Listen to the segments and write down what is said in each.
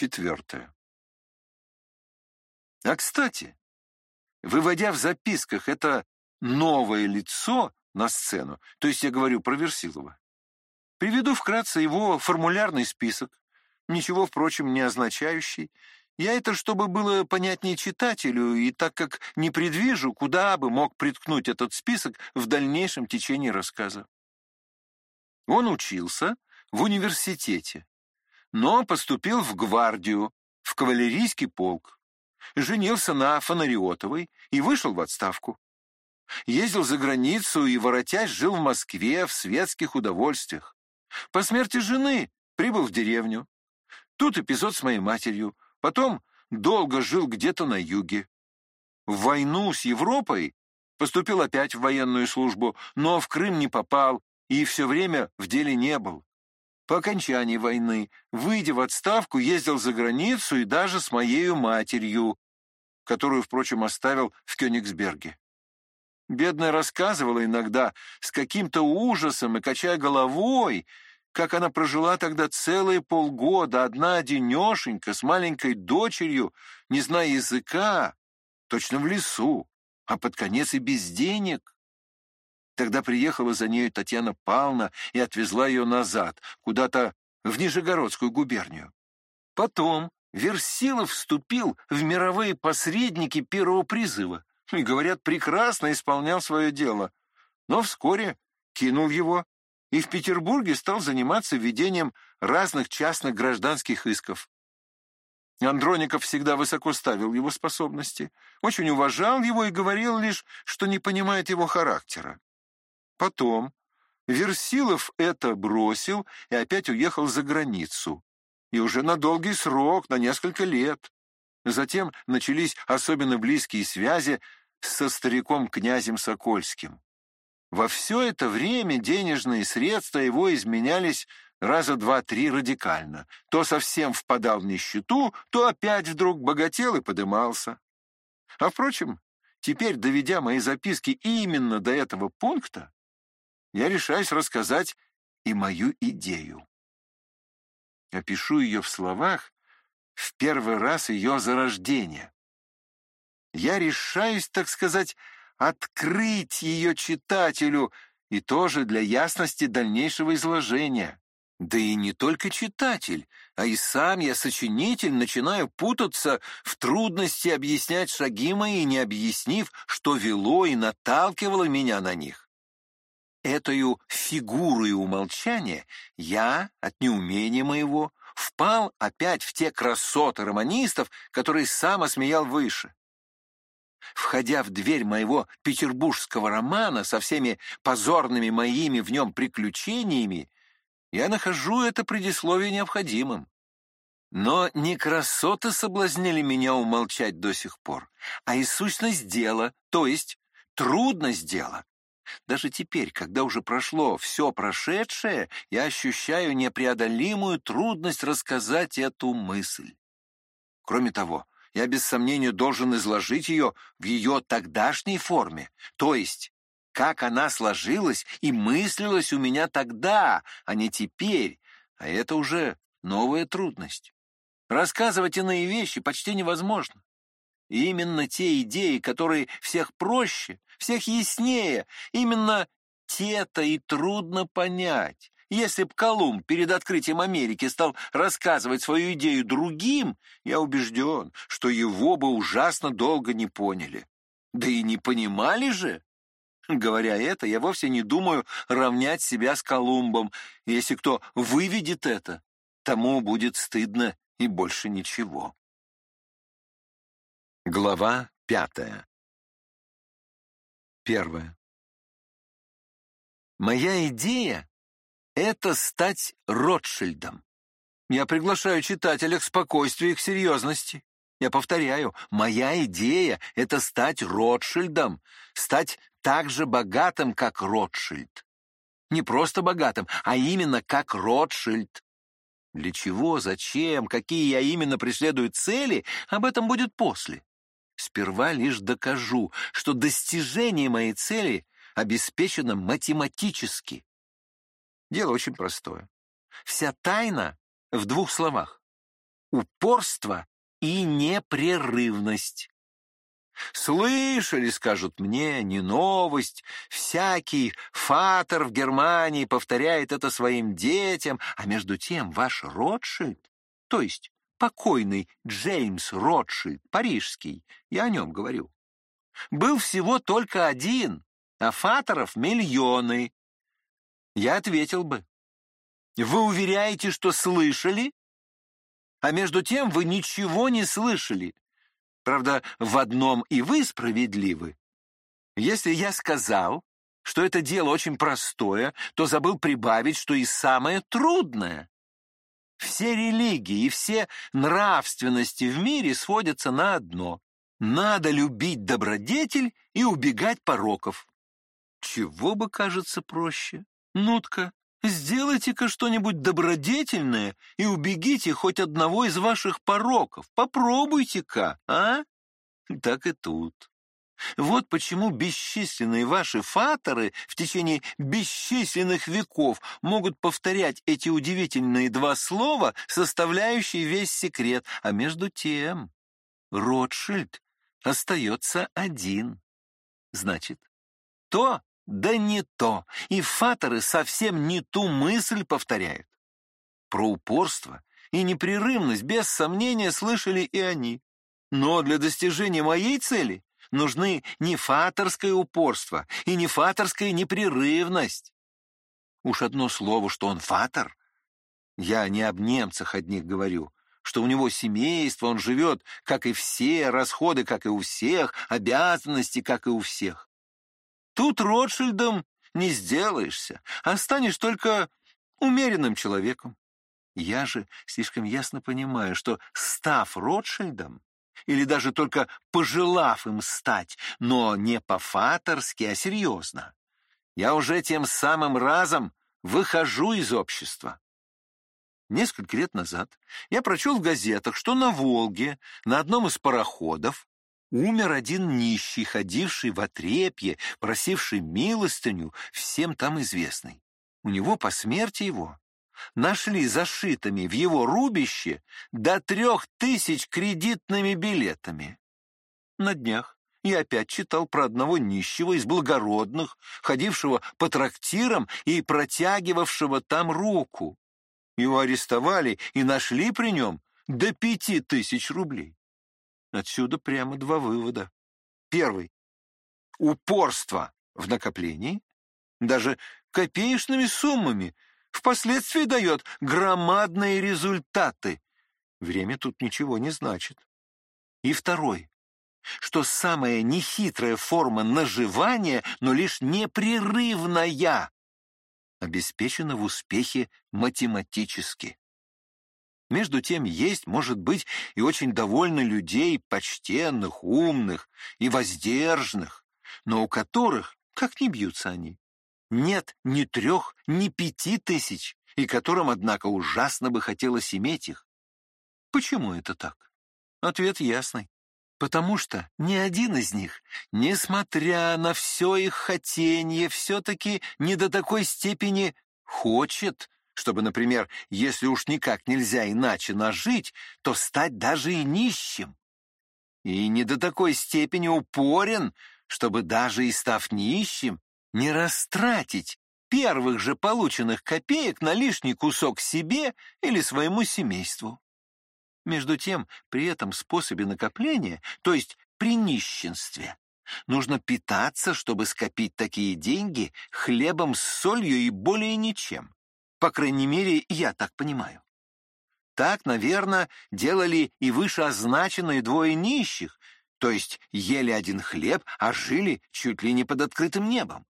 Четвертое. А, кстати, выводя в записках это новое лицо на сцену, то есть я говорю про Версилова, приведу вкратце его формулярный список, ничего, впрочем, не означающий. Я это, чтобы было понятнее читателю, и так как не предвижу, куда бы мог приткнуть этот список в дальнейшем течении рассказа. Он учился в университете, но поступил в гвардию, в кавалерийский полк, женился на Фонариотовой и вышел в отставку. Ездил за границу и, воротясь, жил в Москве в светских удовольствиях. По смерти жены прибыл в деревню. Тут эпизод с моей матерью. Потом долго жил где-то на юге. В войну с Европой поступил опять в военную службу, но в Крым не попал и все время в деле не был. По окончании войны, выйдя в отставку, ездил за границу и даже с моею матерью, которую, впрочем, оставил в Кёнигсберге. Бедная рассказывала иногда с каким-то ужасом и качая головой, как она прожила тогда целые полгода, одна одинешенька, с маленькой дочерью, не зная языка, точно в лесу, а под конец и без денег. Тогда приехала за нею Татьяна Павловна и отвезла ее назад, куда-то в Нижегородскую губернию. Потом Версилов вступил в мировые посредники первого призыва и, говорят, прекрасно исполнял свое дело. Но вскоре кинул его и в Петербурге стал заниматься ведением разных частных гражданских исков. Андроников всегда высоко ставил его способности, очень уважал его и говорил лишь, что не понимает его характера. Потом Версилов это бросил и опять уехал за границу. И уже на долгий срок, на несколько лет. Затем начались особенно близкие связи со стариком князем Сокольским. Во все это время денежные средства его изменялись раза два-три радикально. То совсем впадал в нищету, то опять вдруг богател и подымался. А впрочем, теперь, доведя мои записки именно до этого пункта, я решаюсь рассказать и мою идею. Опишу ее в словах в первый раз ее зарождения. Я решаюсь, так сказать, открыть ее читателю, и тоже для ясности дальнейшего изложения. Да и не только читатель, а и сам я, сочинитель, начинаю путаться в трудности объяснять шаги мои, не объяснив, что вело и наталкивало меня на них. Этою фигурой умолчания я, от неумения моего, впал опять в те красоты романистов, которые сам осмеял выше. Входя в дверь моего петербургского романа со всеми позорными моими в нем приключениями, я нахожу это предисловие необходимым. Но не красоты соблазнили меня умолчать до сих пор, а и сущность дела, то есть трудность дела. Даже теперь, когда уже прошло все прошедшее, я ощущаю непреодолимую трудность рассказать эту мысль. Кроме того, я без сомнения должен изложить ее в ее тогдашней форме, то есть как она сложилась и мыслилась у меня тогда, а не теперь, а это уже новая трудность. Рассказывать иные вещи почти невозможно. И именно те идеи, которые всех проще, всех яснее, именно те-то и трудно понять. Если б Колумб перед открытием Америки стал рассказывать свою идею другим, я убежден, что его бы ужасно долго не поняли. Да и не понимали же. Говоря это, я вовсе не думаю равнять себя с Колумбом. Если кто выведет это, тому будет стыдно и больше ничего. Глава пятая Первое. Моя идея — это стать Ротшильдом. Я приглашаю читателя к спокойствию и к серьезности. Я повторяю, моя идея — это стать Ротшильдом, стать так же богатым, как Ротшильд. Не просто богатым, а именно как Ротшильд. Для чего, зачем, какие я именно преследую цели, об этом будет после. Сперва лишь докажу, что достижение моей цели обеспечено математически. Дело очень простое. Вся тайна в двух словах. упорство и непрерывность. Слышали, скажут мне, не новость. Всякий фатер в Германии повторяет это своим детям, а между тем ваш Ротшильд, то есть покойный Джеймс Ротшильд, парижский, я о нем говорю, был всего только один, а фаторов миллионы. Я ответил бы, вы уверяете, что слышали? А между тем вы ничего не слышали. Правда, в одном и вы справедливы. Если я сказал, что это дело очень простое, то забыл прибавить, что и самое трудное. Все религии и все нравственности в мире сводятся на одно. Надо любить добродетель и убегать пороков. Чего бы кажется проще? Нутка, сделайте-ка что-нибудь добродетельное и убегите хоть одного из ваших пороков. Попробуйте-ка, а? Так и тут. Вот почему бесчисленные ваши фаторы в течение бесчисленных веков могут повторять эти удивительные два слова, составляющие весь секрет, а между тем Ротшильд остается один. Значит, то да не то, и фаторы совсем не ту мысль повторяют. Про упорство и непрерывность без сомнения слышали и они. Но для достижения моей цели нужны не фаторское упорство и не фаторская непрерывность. Уж одно слово, что он фатор. Я не об немцах одних говорю, что у него семейство, он живет, как и все, расходы, как и у всех, обязанности, как и у всех. Тут Ротшильдом не сделаешься, а станешь только умеренным человеком. Я же слишком ясно понимаю, что, став Ротшильдом, или даже только пожелав им стать, но не по-фаторски, а серьезно, я уже тем самым разом выхожу из общества. Несколько лет назад я прочел в газетах, что на Волге на одном из пароходов Умер один нищий, ходивший в отрепье, просивший милостыню, всем там известный. У него по смерти его нашли зашитыми в его рубище до трех тысяч кредитными билетами. На днях я опять читал про одного нищего из благородных, ходившего по трактирам и протягивавшего там руку. Его арестовали и нашли при нем до пяти тысяч рублей. Отсюда прямо два вывода. Первый. Упорство в накоплении, даже копеечными суммами, впоследствии дает громадные результаты. Время тут ничего не значит. И второй, что самая нехитрая форма наживания, но лишь непрерывная, обеспечена в успехе математически. Между тем есть, может быть, и очень довольно людей, почтенных, умных и воздержанных, но у которых, как не бьются они, нет ни трех, ни пяти тысяч, и которым, однако, ужасно бы хотелось иметь их. Почему это так? Ответ ясный. Потому что ни один из них, несмотря на все их хотение, все-таки не до такой степени хочет, чтобы, например, если уж никак нельзя иначе нажить, то стать даже и нищим. И не до такой степени упорен, чтобы даже и став нищим, не растратить первых же полученных копеек на лишний кусок себе или своему семейству. Между тем, при этом способе накопления, то есть при нищенстве, нужно питаться, чтобы скопить такие деньги хлебом с солью и более ничем. По крайней мере, я так понимаю. Так, наверное, делали и вышеозначенные двое нищих, то есть ели один хлеб, а жили чуть ли не под открытым небом.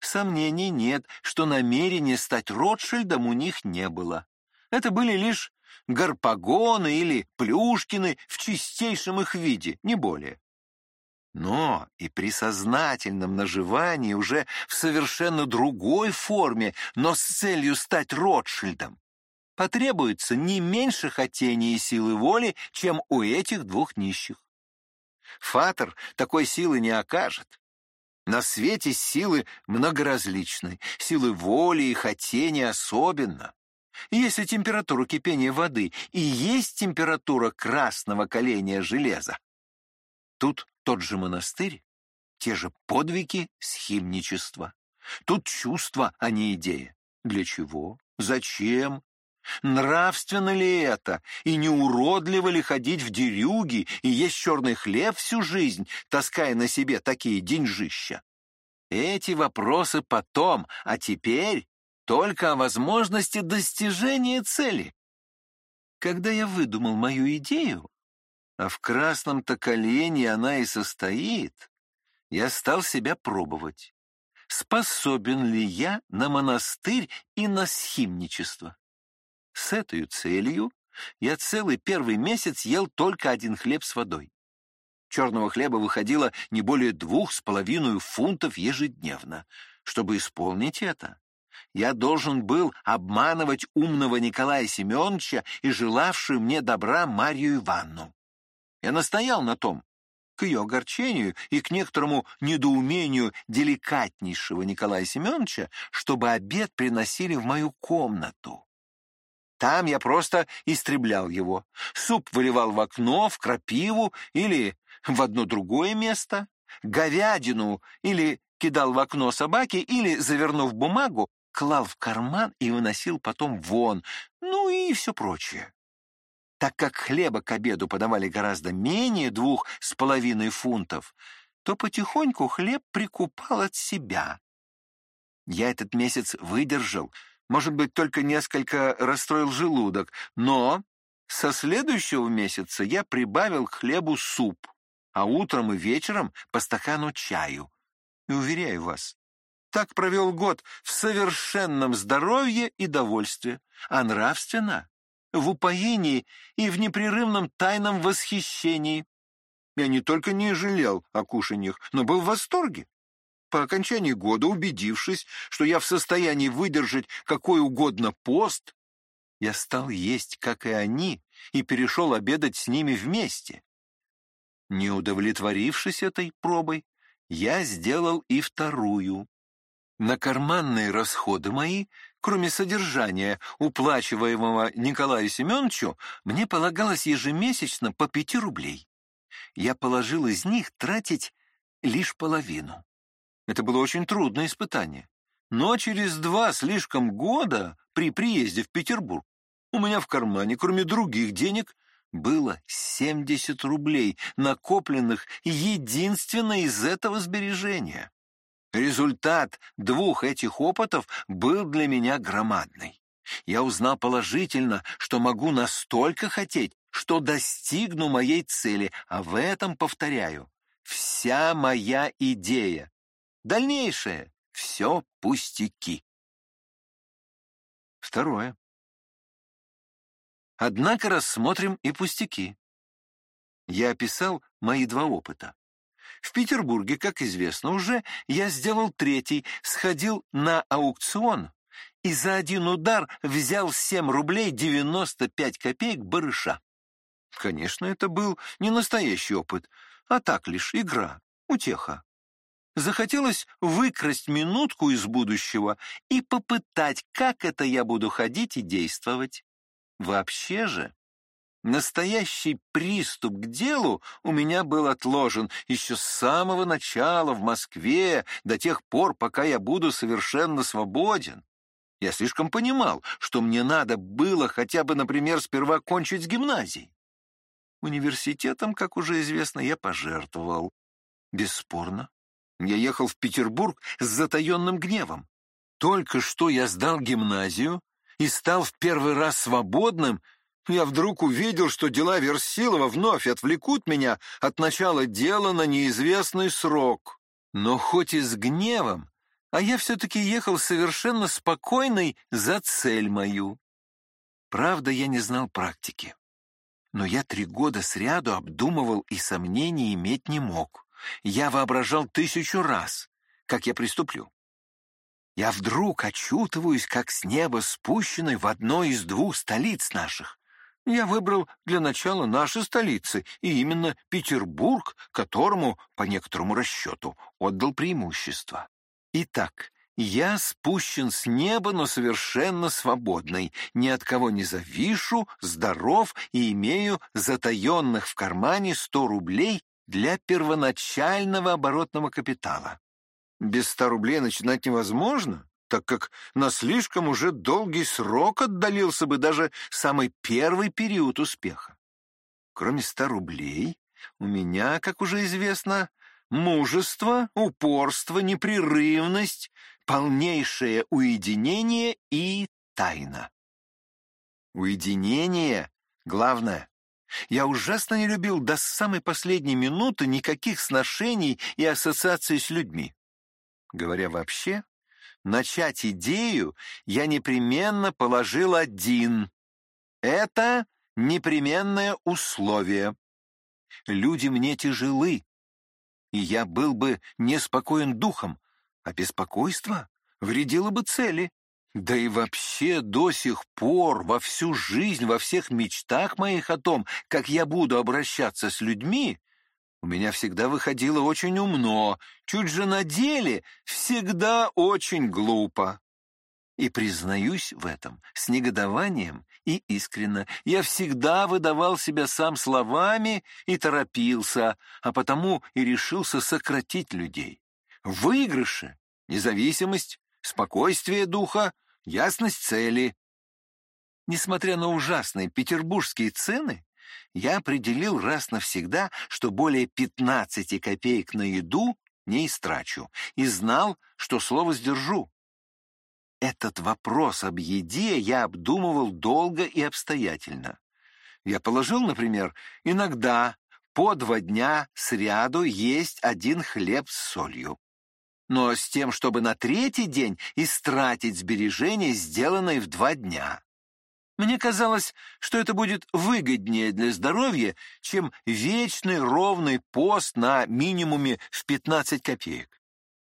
Сомнений нет, что намерения стать Ротшильдом у них не было. Это были лишь гарпагоны или плюшкины в чистейшем их виде, не более. Но и при сознательном наживании уже в совершенно другой форме, но с целью стать Ротшильдом, потребуется не меньше хотения и силы воли, чем у этих двух нищих. Фатер такой силы не окажет. На свете силы многоразличны, силы воли и хотения особенно. Если температура кипения воды и есть температура красного коления железа, тут тот же монастырь, те же подвиги схимничества. Тут чувство, а не идея. Для чего? Зачем? Нравственно ли это? И не уродливо ли ходить в дерюги и есть черный хлеб всю жизнь, таская на себе такие деньжища? Эти вопросы потом, а теперь только о возможности достижения цели. Когда я выдумал мою идею, а в красном-то колене она и состоит, я стал себя пробовать. Способен ли я на монастырь и на схимничество? С этой целью я целый первый месяц ел только один хлеб с водой. Черного хлеба выходило не более двух с половиной фунтов ежедневно. Чтобы исполнить это, я должен был обманывать умного Николая Семеновича и желавшую мне добра Марию Ивановну. Я настоял на том, к ее огорчению и к некоторому недоумению деликатнейшего Николая Семеновича, чтобы обед приносили в мою комнату. Там я просто истреблял его. Суп выливал в окно, в крапиву или в одно другое место. Говядину или кидал в окно собаки, или, завернув бумагу, клал в карман и выносил потом вон, ну и все прочее. Так как хлеба к обеду подавали гораздо менее двух с половиной фунтов, то потихоньку хлеб прикупал от себя. Я этот месяц выдержал, может быть, только несколько расстроил желудок, но со следующего месяца я прибавил к хлебу суп, а утром и вечером по стакану чаю. И уверяю вас, так провел год в совершенном здоровье и довольстве, а нравственно в упоении и в непрерывном тайном восхищении. Я не только не жалел о кушаньях, но был в восторге. По окончании года, убедившись, что я в состоянии выдержать какой угодно пост, я стал есть, как и они, и перешел обедать с ними вместе. Не удовлетворившись этой пробой, я сделал и вторую. На карманные расходы мои, кроме содержания, уплачиваемого Николаю Семеновичу, мне полагалось ежемесячно по пяти рублей. Я положил из них тратить лишь половину. Это было очень трудное испытание. Но через два слишком года при приезде в Петербург у меня в кармане, кроме других денег, было 70 рублей, накопленных единственно из этого сбережения. Результат двух этих опытов был для меня громадный. Я узнал положительно, что могу настолько хотеть, что достигну моей цели, а в этом, повторяю, вся моя идея Дальнейшее — все пустяки. Второе. Однако рассмотрим и пустяки. Я описал мои два опыта. В Петербурге, как известно уже, я сделал третий, сходил на аукцион и за один удар взял 7 рублей 95 копеек барыша. Конечно, это был не настоящий опыт, а так лишь игра, утеха. Захотелось выкрасть минутку из будущего и попытать, как это я буду ходить и действовать. Вообще же, настоящий приступ к делу у меня был отложен еще с самого начала в Москве, до тех пор, пока я буду совершенно свободен. Я слишком понимал, что мне надо было хотя бы, например, сперва кончить с гимназией. Университетом, как уже известно, я пожертвовал. Бесспорно, я ехал в Петербург с затаенным гневом. Только что я сдал гимназию и стал в первый раз свободным, я вдруг увидел, что дела Версилова вновь отвлекут меня от начала дела на неизвестный срок. Но хоть и с гневом, а я все-таки ехал совершенно спокойный за цель мою. Правда, я не знал практики. Но я три года сряду обдумывал и сомнений иметь не мог. Я воображал тысячу раз, как я приступлю. Я вдруг очутываюсь, как с неба спущенной в одной из двух столиц наших. Я выбрал для начала наши столицы, и именно Петербург, которому, по некоторому расчету, отдал преимущество. Итак, Я спущен с неба, но совершенно свободный, ни от кого не завишу, здоров и имею затаенных в кармане сто рублей для первоначального оборотного капитала. Без ста рублей начинать невозможно, так как на слишком уже долгий срок отдалился бы даже самый первый период успеха. Кроме ста рублей, у меня, как уже известно, мужество, упорство, непрерывность, полнейшее уединение и тайна. Уединение — главное. Я ужасно не любил до самой последней минуты никаких сношений и ассоциаций с людьми. Говоря вообще, начать идею я непременно положил один. Это непременное условие. Люди мне тяжелы, и я был бы неспокоен духом, а беспокойство вредило бы цели. Да и вообще до сих пор, во всю жизнь, во всех мечтах моих о том, как я буду обращаться с людьми, у меня всегда выходило очень умно, чуть же на деле всегда очень глупо. И признаюсь в этом с негодованием и искренно. Я всегда выдавал себя сам словами и торопился, а потому и решился сократить людей. В выигрыше независимость, спокойствие духа, ясность цели. Несмотря на ужасные петербургские цены, я определил раз навсегда, что более 15 копеек на еду не истрачу, и знал, что слово сдержу. Этот вопрос об еде я обдумывал долго и обстоятельно. Я положил, например, иногда по два дня сряду есть один хлеб с солью. Но с тем, чтобы на третий день истратить сбережения, сделанные в два дня. Мне казалось, что это будет выгоднее для здоровья, чем вечный ровный пост на минимуме в 15 копеек.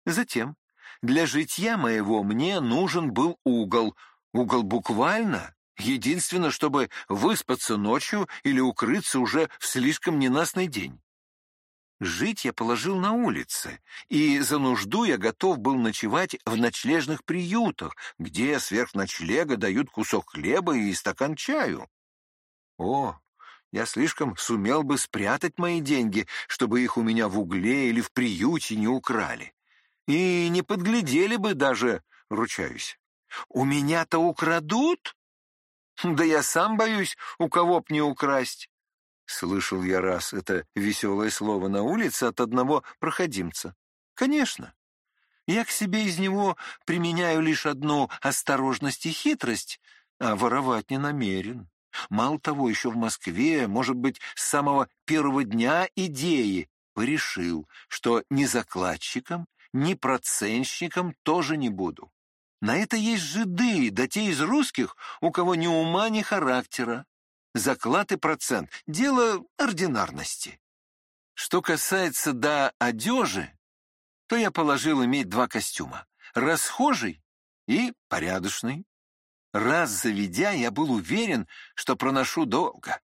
Затем для житья моего мне нужен был угол. Угол буквально. Единственное, чтобы выспаться ночью или укрыться уже в слишком ненастный день. Жить я положил на улице, и за нужду я готов был ночевать в ночлежных приютах, где сверх ночлега дают кусок хлеба и стакан чаю. О, я слишком сумел бы спрятать мои деньги, чтобы их у меня в угле или в приюте не украли. И не подглядели бы даже, ручаюсь. У меня-то украдут? Да я сам боюсь, у кого б не украсть. Слышал я раз это веселое слово на улице от одного проходимца. Конечно. Я к себе из него применяю лишь одну осторожность и хитрость, а воровать не намерен. Мало того, еще в Москве, может быть, с самого первого дня идеи порешил, что ни закладчиком, ни проценщиком тоже не буду. На это есть жиды, да те из русских, у кого ни ума, ни характера. Заклад и процент — дело ординарности. Что касается до одежи, то я положил иметь два костюма — расхожий и порядочный. Раз заведя, я был уверен, что проношу долго.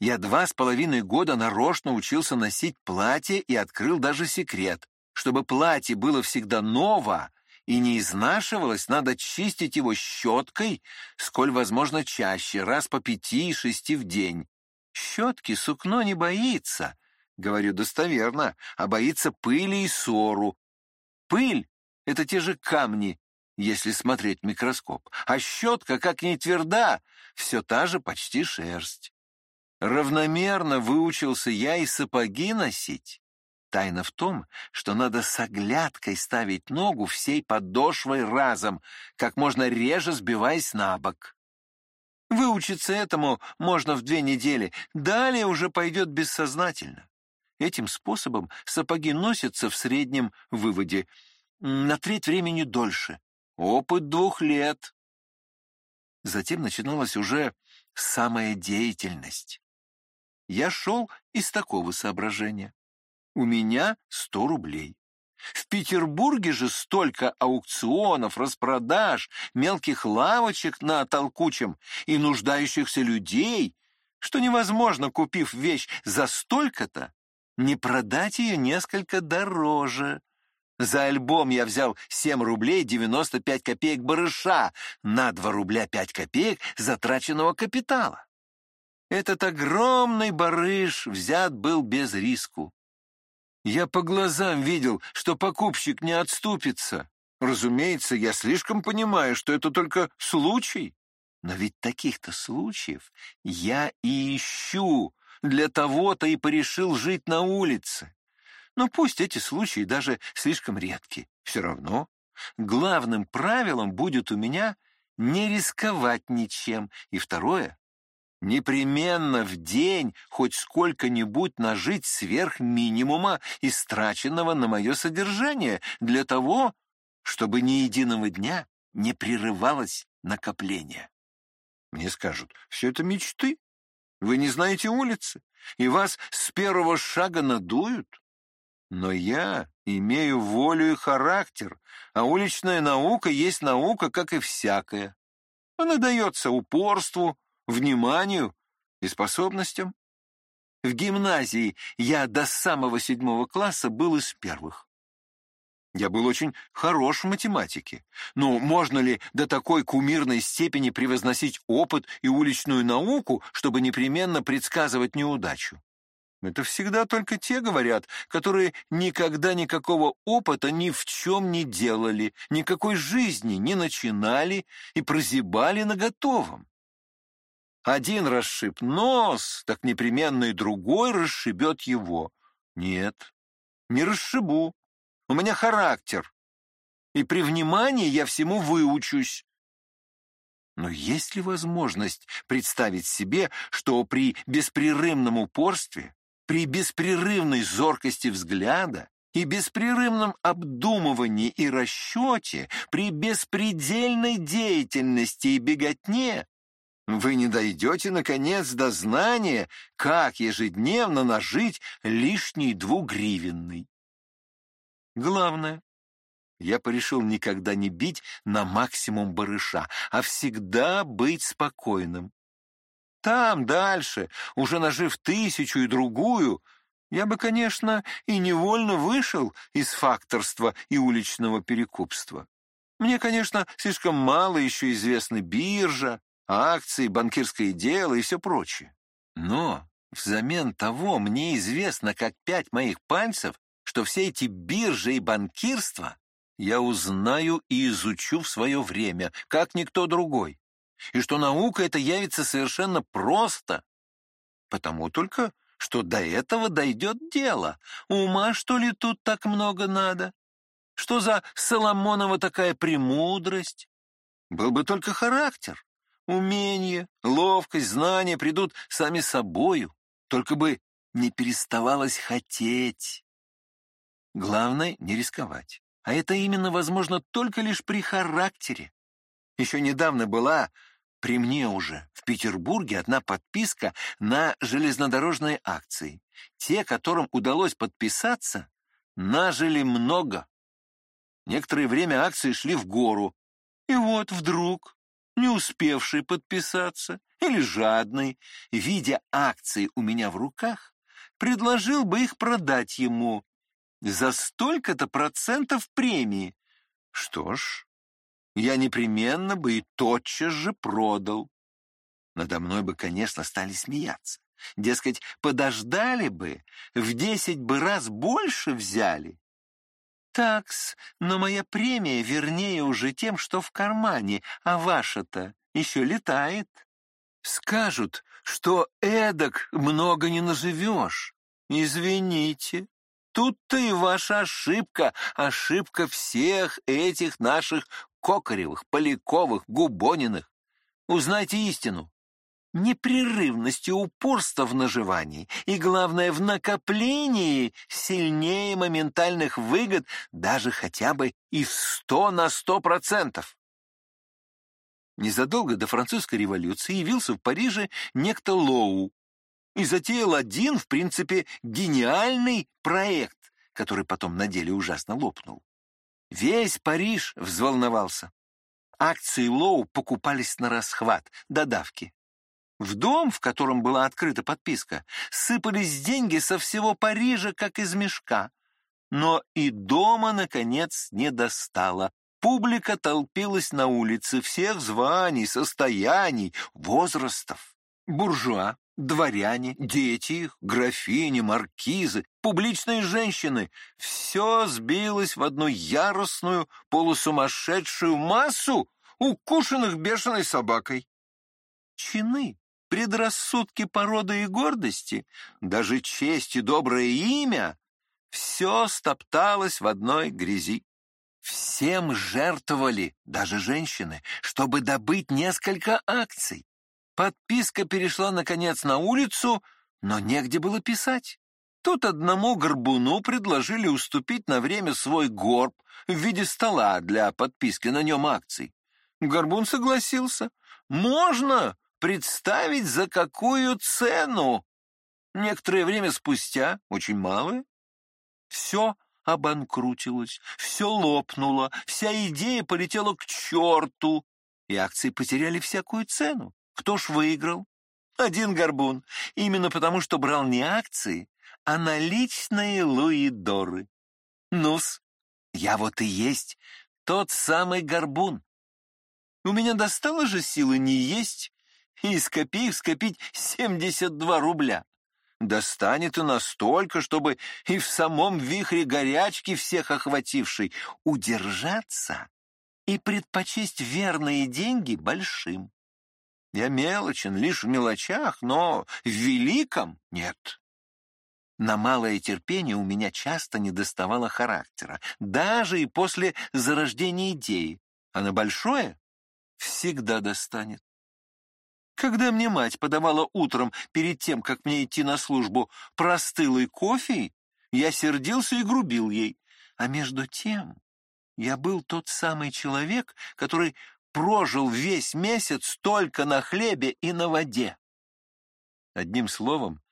Я два с половиной года нарочно учился носить платье и открыл даже секрет. Чтобы платье было всегда ново и не изнашивалось, надо чистить его щеткой, сколь возможно чаще, раз по пяти и шести в день. Щетки сукно не боится, говорю достоверно, а боится пыли и ссору. Пыль — это те же камни, если смотреть в микроскоп, а щетка, как ни тверда, все та же почти шерсть. Равномерно выучился я и сапоги носить. Тайна в том, что надо с оглядкой ставить ногу всей подошвой разом, как можно реже сбиваясь на бок. Выучиться этому можно в две недели, далее уже пойдет бессознательно. Этим способом сапоги носятся в среднем выводе на треть времени дольше. Опыт двух лет. Затем начиналась уже самая деятельность. Я шел из такого соображения. У меня сто рублей. В Петербурге же столько аукционов, распродаж, мелких лавочек на толкучем и нуждающихся людей, что невозможно, купив вещь за столько-то, не продать ее несколько дороже. За альбом я взял 7 рублей 95 копеек барыша на 2 рубля 5 копеек затраченного капитала. Этот огромный барыш взят был без риску. Я по глазам видел, что покупщик не отступится. Разумеется, я слишком понимаю, что это только случай. Но ведь таких-то случаев я и ищу. Для того-то и порешил жить на улице. Но пусть эти случаи даже слишком редки. Все равно главным правилом будет у меня не рисковать ничем. И второе — непременно в день хоть сколько-нибудь нажить сверх минимума, истраченного на мое содержание, для того, чтобы ни единого дня не прерывалось накопление. Мне скажут, все это мечты. Вы не знаете улицы, и вас с первого шага надуют. Но я имею волю и характер, а уличная наука есть наука, как и всякая. Она дается упорству, вниманию и способностям. В гимназии я до самого седьмого класса был из первых. Я был очень хорош в математике. Но можно ли до такой кумирной степени превозносить опыт и уличную науку, чтобы непременно предсказывать неудачу? Это всегда только те говорят, которые никогда никакого опыта ни в чем не делали, никакой жизни не начинали и прозябали на готовом. Один расшиб нос, так непременно и другой расшибет его. Нет, не расшибу. У меня характер, и при внимании я всему выучусь. Но есть ли возможность представить себе, что при беспрерывном упорстве, при беспрерывной зоркости взгляда и беспрерывном обдумывании и расчете, при беспредельной деятельности и беготне вы не дойдете, наконец, до знания, как ежедневно нажить лишний двугривенный. Главное, я порешил никогда не бить на максимум барыша, а всегда быть спокойным. Там, дальше, уже нажив тысячу и другую, я бы, конечно, и невольно вышел из факторства и уличного перекупства. Мне, конечно, слишком мало еще известны биржа, акции, банкирское дело и все прочее. Но взамен того мне известно, как пять моих пальцев что все эти биржи и банкирство я узнаю и изучу в свое время, как никто другой, и что наука это явится совершенно просто, потому только, что до этого дойдет дело. Ума, что ли, тут так много надо? Что за Соломонова такая премудрость? Был бы только характер. Умение, ловкость, знания придут сами собою, только бы не переставалось хотеть. Главное — не рисковать. А это именно возможно только лишь при характере. Еще недавно была при мне уже в Петербурге одна подписка на железнодорожные акции. Те, которым удалось подписаться, нажили много. Некоторое время акции шли в гору. И вот вдруг, не успевший подписаться или жадный, видя акции у меня в руках, предложил бы их продать ему за столько-то процентов премии. Что ж, я непременно бы и тотчас же продал. Надо мной бы, конечно, стали смеяться. Дескать, подождали бы, в десять бы раз больше взяли. Такс, но моя премия вернее уже тем, что в кармане, а ваша-то еще летает. Скажут, что эдак много не назовешь. Извините, Тут-то и ваша ошибка, ошибка всех этих наших Кокаревых, Поляковых, Губониных. Узнайте истину. Непрерывность и упорство в наживании, и, главное, в накоплении сильнее моментальных выгод даже хотя бы и в сто на сто процентов. Незадолго до французской революции явился в Париже некто Лоу, и затеял один, в принципе, гениальный проект, который потом на деле ужасно лопнул. Весь Париж взволновался. Акции Лоу покупались на расхват, до давки. В дом, в котором была открыта подписка, сыпались деньги со всего Парижа, как из мешка. Но и дома, наконец, не достала. Публика толпилась на улице всех званий, состояний, возрастов. Буржуа, дворяне, дети графини, маркизы, публичные женщины — все сбилось в одну яростную, полусумасшедшую массу, укушенных бешеной собакой. Чины, предрассудки породы и гордости, даже честь и доброе имя — все стопталось в одной грязи. Всем жертвовали, даже женщины, чтобы добыть несколько акций. Подписка перешла, наконец, на улицу, но негде было писать. Тут одному горбуну предложили уступить на время свой горб в виде стола для подписки на нем акций. Горбун согласился. Можно представить, за какую цену. Некоторое время спустя, очень малое, все обанкрутилось, все лопнуло, вся идея полетела к черту, и акции потеряли всякую цену. Кто ж выиграл? Один горбун, именно потому, что брал не акции, а наличные луидоры. Нус, я вот и есть тот самый горбун. У меня достало же силы не есть и копеек скопить 72 рубля достанет и настолько, чтобы и в самом вихре горячки всех охватившей удержаться и предпочесть верные деньги большим. Я мелочен лишь в мелочах, но в великом нет. На малое терпение у меня часто недоставало характера, даже и после зарождения идеи, а на большое всегда достанет. Когда мне мать подавала утром, перед тем, как мне идти на службу, простылый кофе, я сердился и грубил ей. А между тем я был тот самый человек, который прожил весь месяц только на хлебе и на воде. Одним словом,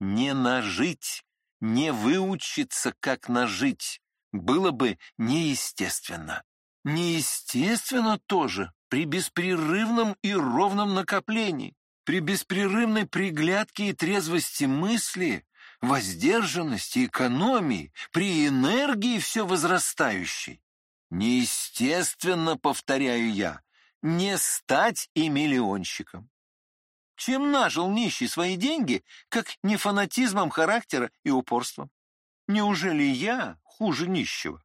не нажить, не выучиться, как нажить, было бы неестественно. Неестественно тоже при беспрерывном и ровном накоплении, при беспрерывной приглядке и трезвости мысли, воздержанности, экономии, при энергии все возрастающей. Неестественно, повторяю я, не стать и миллионщиком. Чем нажил нищий свои деньги, как не фанатизмом характера и упорством? Неужели я хуже нищего?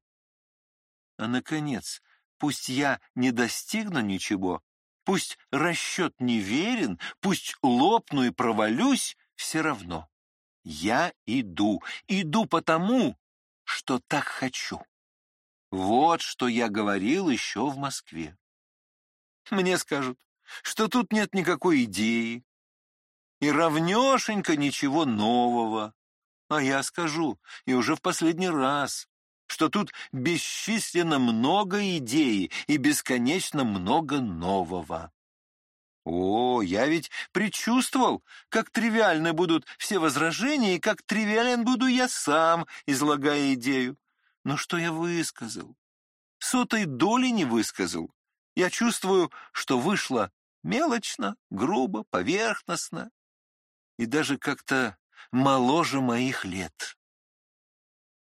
А, наконец, Пусть я не достигну ничего, пусть расчет неверен, пусть лопну и провалюсь, все равно. Я иду, иду потому, что так хочу. Вот что я говорил еще в Москве. Мне скажут, что тут нет никакой идеи, и равнешенько ничего нового. А я скажу, и уже в последний раз, что тут бесчисленно много идей и бесконечно много нового. О, я ведь предчувствовал, как тривиальны будут все возражения и как тривиален буду я сам, излагая идею. Но что я высказал? Сотой доли не высказал. Я чувствую, что вышло мелочно, грубо, поверхностно и даже как-то моложе моих лет.